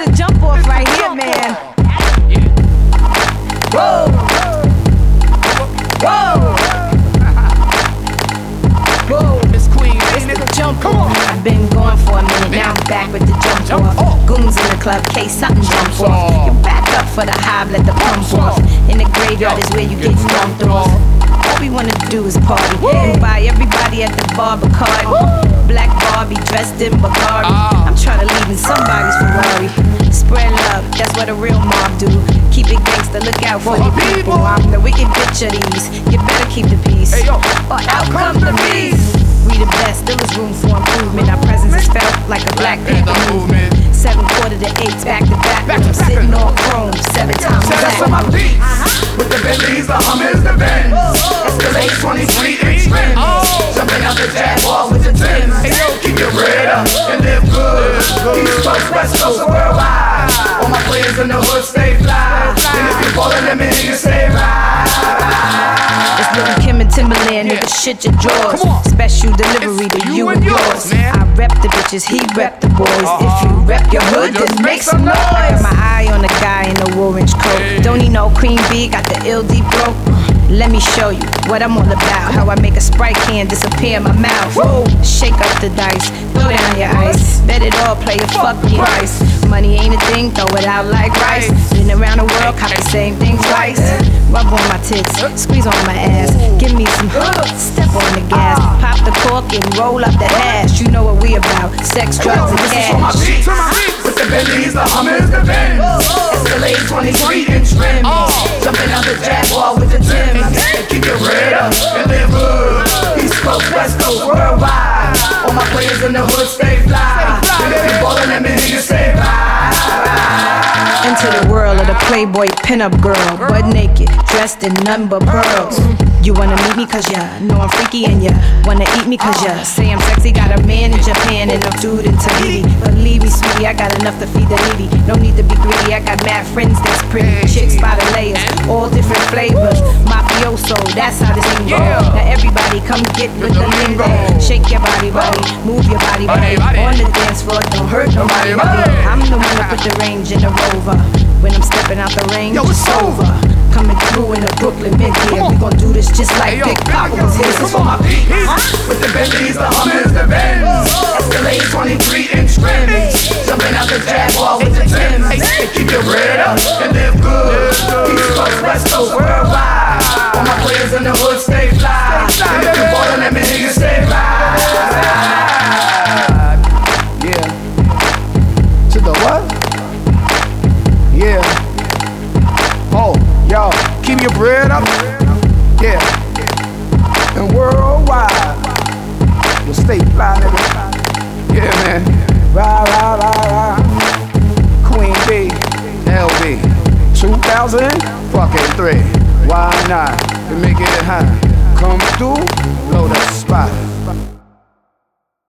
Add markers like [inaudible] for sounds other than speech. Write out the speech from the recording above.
The jump off right here, man. Whoa. Whoa. Whoa. It's Queen. It's the jump Come on. I've been going for a minute. Now I'm back with the jump, jump off. off. Goons in the club, case something jump off. off. You back up for the hive, let the pump off. In the graveyard Yo. is where you get, get dumped off. off we wanna do is party. Woo. Everybody at the bar Bacardi. Woo. Black Barbie dressed in Bulgari. Uh. I'm trying to leave in somebody's Ferrari. Spread love, that's what a real mob do. Keep it gangsta, look out for your people. I'm the wicked bitch of these. You better keep the peace, or out comes the beast. We the best, still is room for improvement. Our presence is felt like a Black Panther movement. Seven quarter to eights, back to back. Back to I'm back. sitting on chrome, seven times Set us on my back. feet. With the Bentleys, the Hummers, the Benz. Oh, oh, oh. Escalade 23 inch rims. The hood stay fly. And if you ballin', hear you say ride. It's Lil Kim and Timbaland, nigga, shit your drawers. Special delivery to It's you, you and yours. man. I rep the bitches, he rep the boys. If uh-huh. you rep your hood, Just then make some noise. I got my eye on the guy in the orange coat. Don't need no cream bee, got the ill deep throat. Let me show you what I'm all about. How I make a sprite can disappear in my mouth. Whoa. Shake up the dice, throw down your ice. Bet it all, play it, fuck me. Money ain't a thing, throw it out like rice. Been around the world, cop the same thing twice. Rub on my tits, squeeze on my ass. Give me some, [laughs] step on the gas. Pop the cork and roll up the hash. You know what we about, sex, drugs, and This is for my cash. beats. With the Bentleys, the Hummers, the Benz. Escalade 23 inch rims. Jumping out the Jaguar with the Timbs. Keep your bread up and live good. East Coast, West Coast, worldwide. All my players in the hood stay Into the world of the Playboy pinup girl, butt naked, dressed in nothing but pearls. You wanna meet me cause ya know I'm freaky and ya wanna eat me cause ya say I'm sexy. Got a man in Japan and a dude in Tahiti. Believe me, sweetie, I got enough to feed the needy. No need to be greedy, I got mad friends that's pretty. Chicks by the layers, all different flavors. Mafioso, that's how this thing go. Now everybody come get with the lingo. Shake your body, body, move your body, body. On the dance floor, don't hurt nobody, Body. I'm the one that put the range in the rover. When I'm stepping out the range, Yo, it's over. Coming through in the Brooklyn mid here. We gon' do this just like Hey, yo, Big Papa was here. This is for my beats. With the Bentleys, the Hummers, the Benz. Escalade 23 inch rims. Jumping out the Jaguar with the Timbs. Keep your bread up and live good. East Coast, West Coast, worldwide. Bread up. Yeah. And worldwide. You'll stay fly, nigga. Yeah, man. Ride, ride, ride, ride. Queen B, LB. 2000 fucking three. Why not? To make it high. Come through, blow the spot.